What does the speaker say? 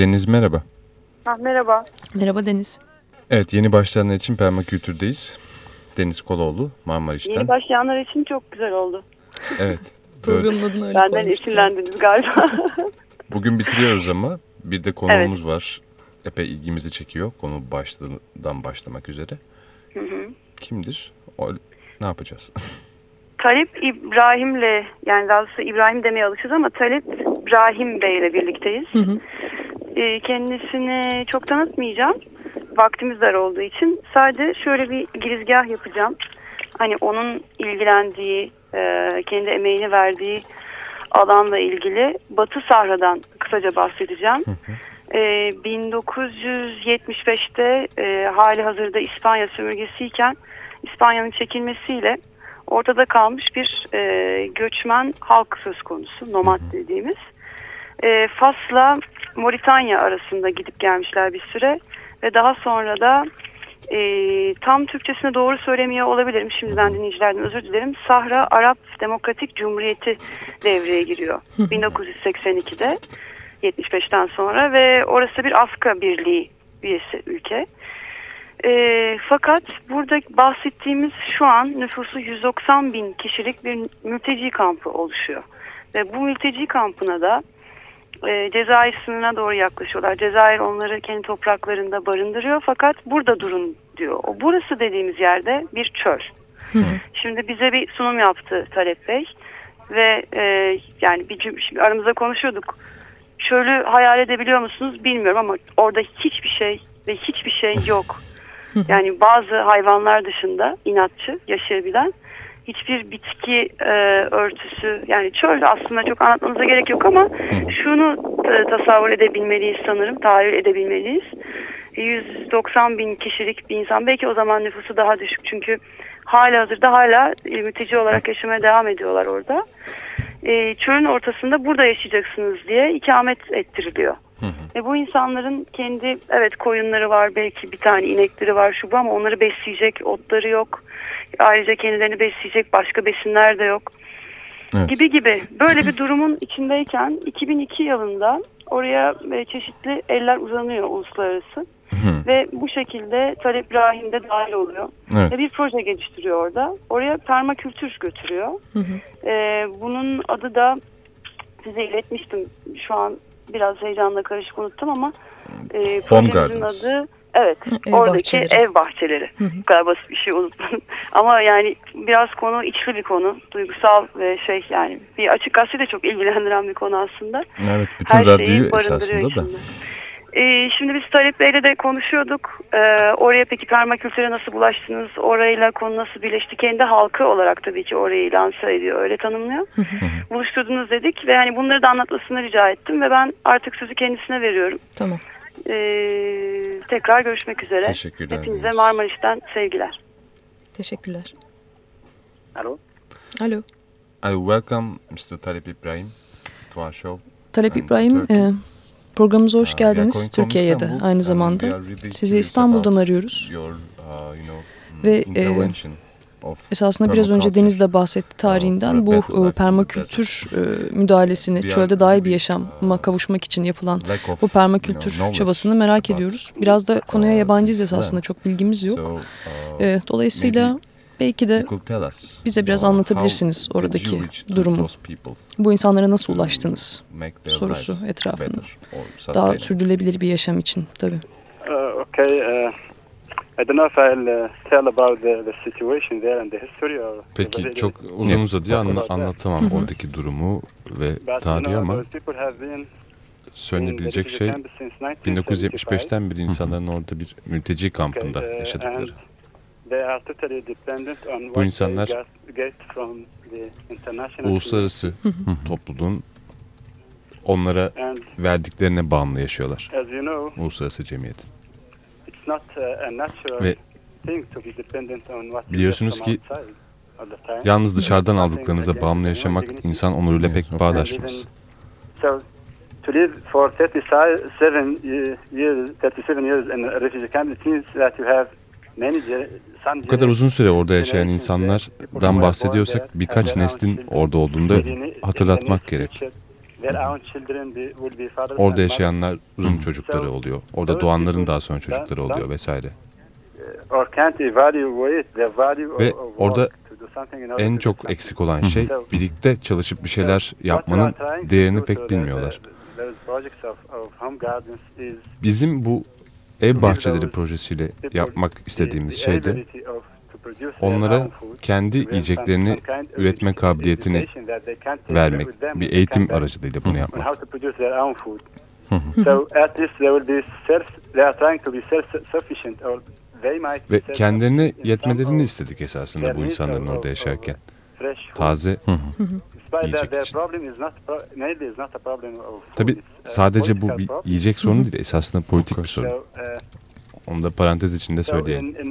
Deniz merhaba. Ah, merhaba. Merhaba Deniz. Evet yeni başlayanlar için permakültürdeyiz. Deniz Koloğlu Marmaris'ten. Yeni başlayanlar için çok güzel oldu. Evet. Programın adını öyle Benden esinlendiniz galiba. Bugün bitiriyoruz ama bir de konuğumuz var. Epey ilgimizi çekiyor konu başlığından başlamak üzere. Kimdir? O, ne yapacağız? Talip İbrahim'le yani daha doğrusu İbrahim demeye alışız ama Talip İbrahim Bey ile birlikteyiz. Hı hı. Ee, kendisini çok tanıtmayacağım. Vaktimiz dar olduğu için. Sadece şöyle bir girizgah yapacağım. Hani onun ilgilendiği, e, kendi emeğini verdiği alanla ilgili Batı Sahra'dan kısaca bahsedeceğim. Ee, 1975'te e, hali hazırda İspanya sömürgesiyken İspanya'nın çekilmesiyle ortada kalmış bir e, göçmen halk söz konusu, nomad dediğimiz. E, Fas'la Moritanya arasında gidip gelmişler bir süre ve daha sonra da e, tam Türkçesine doğru söylemiyor olabilirim. Şimdiden dinleyicilerden özür dilerim. Sahra Arap Demokratik Cumhuriyeti devreye giriyor 1982'de 75'ten sonra ve orası bir Afrika Birliği üyesi ülke. E, fakat burada bahsettiğimiz şu an nüfusu 190 bin kişilik bir mülteci kampı oluşuyor. Ve bu mülteci kampına da e, Cezayir sınırına doğru yaklaşıyorlar. Cezayir onları kendi topraklarında barındırıyor fakat burada durun diyor. O burası dediğimiz yerde bir çöl. Şimdi bize bir sunum yaptı Talep Bey ve e, yani bir cüm- şimdi aramızda konuşuyorduk. Çölü hayal edebiliyor musunuz bilmiyorum ama orada hiçbir şey ve hiçbir şey yok. Yani bazı hayvanlar dışında inatçı yaşayabilen hiçbir bitki e, örtüsü yani çöl aslında çok anlatmamıza gerek yok ama şunu e, tasavvur edebilmeliyiz sanırım tahayyül edebilmeliyiz. 190 bin kişilik bir insan belki o zaman nüfusu daha düşük çünkü hala hazırda hala e, mülteci olarak yaşamaya devam ediyorlar orada. E, çölün ortasında burada yaşayacaksınız diye ikamet ettiriliyor. E bu insanların kendi evet koyunları var belki bir tane inekleri var şu bu ama onları besleyecek otları yok. Ayrıca kendilerini besleyecek başka besinler de yok. Evet. Gibi gibi böyle bir durumun içindeyken 2002 yılında oraya e, çeşitli eller uzanıyor uluslararası. Ve bu şekilde Talep İbrahim de dahil oluyor. Evet. Ve bir proje geliştiriyor orada. Oraya permakültür götürüyor. Ee, bunun adı da size iletmiştim. Şu an biraz heyecanla karışık unuttum ama e, Home Gardens. adı evet Ev oradaki bahçeleri. ev bahçeleri. Bu kadar basit bir şey unutmadım. ama yani biraz konu içli bir konu. Duygusal ve şey yani bir açık gazete de çok ilgilendiren bir konu aslında. Evet bütün Her radyoyu barındırıyor esasında da. Ee, şimdi biz Talip Bey'le de konuşuyorduk. Ee, oraya peki permakültüre nasıl bulaştınız? Orayla konu nasıl birleşti? Kendi halkı olarak tabii ki orayı lanse ediyor. Öyle tanımlıyor. Buluşturdunuz dedik ve hani bunları da anlatmasını rica ettim ve ben artık sözü kendisine veriyorum. Tamam. Ee, tekrar görüşmek üzere. Teşekkürler. Hepinize. Marmaris'ten sevgiler. Teşekkürler. Alo. Alo. I welcome Mr. Talip Ibrahim to our show. Talep İbrahim, e, programımıza hoş Uh, geldiniz Türkiye'ye de aynı and zamanda. Sizi İstanbul'dan arıyoruz. your, uh, you know, mm, Ve, e, Esasında biraz önce. Deniz de bahsetti tarihinden bu e, permakültür e, müdahalesini, çölde daha iyi bir yaşama uh, kavuşmak için yapılan bu permakültür çabasını merak ediyoruz. Biraz da konuya uh, yabancıyız esasında çok bilgimiz yok. So, uh, E, dolayısıyla belki de bize biraz anlatabilirsiniz oradaki durumu. bu insanlara nasıl ulaştınız sorusu etrafında. Daha sürdürülebilir bir yaşam için tabii. Uh, okay. Uh, I don't know if I'll uh, tell about the, the situation there and the history or. Peki çok uzun Yeah. uzadıya anla- anlatamam Hı hı. oradaki durumu ve But, you tarihi know, ama söylenebilecek şey refugee camp since 1975. 1975'ten beri insanların orada bir mülteci kampında Okay, uh, yaşadıkları. Bu insanlar uluslararası topluluğun onlara verdiklerine bağımlı yaşıyorlar. Uluslararası cemiyetin. it's not uh, a natural Ve biliyorsunuz ki. Yalnız dışarıdan aldıklarınıza bağımlı yaşamak insan onuruyla pek bağdaşmaz. To live for 37 ye- years, 37 years in a refugee camp, it means that you have Bu kadar uzun süre orada yaşayan insanlardan bahsediyorsak birkaç neslin orada olduğunu da living in- hatırlatmak gerek. Orada yaşayanların çocukları oluyor. Orada doğanların daha sonra çocukları oluyor vesaire. value Ve orada En çok eksik olan şey birlikte çalışıp bir şeyler yapmanın değerini pek bilmiyorlar. Bizim bu ev bahçeleri projesiyle yapmak istediğimiz şey de onlara kendi yiyeceklerini üretme kabiliyetini vermek. Bir eğitim aracılığıyla bunu yapmak. Ve kendilerine yetmelerini istedik esasında bu insanların orada yaşarken. Taze yiyecek için. Tabi a sadece bu bir yiyecek sorunu değil esasında politik bir sorun. So, uh, Onu da parantez içinde söyleyelim.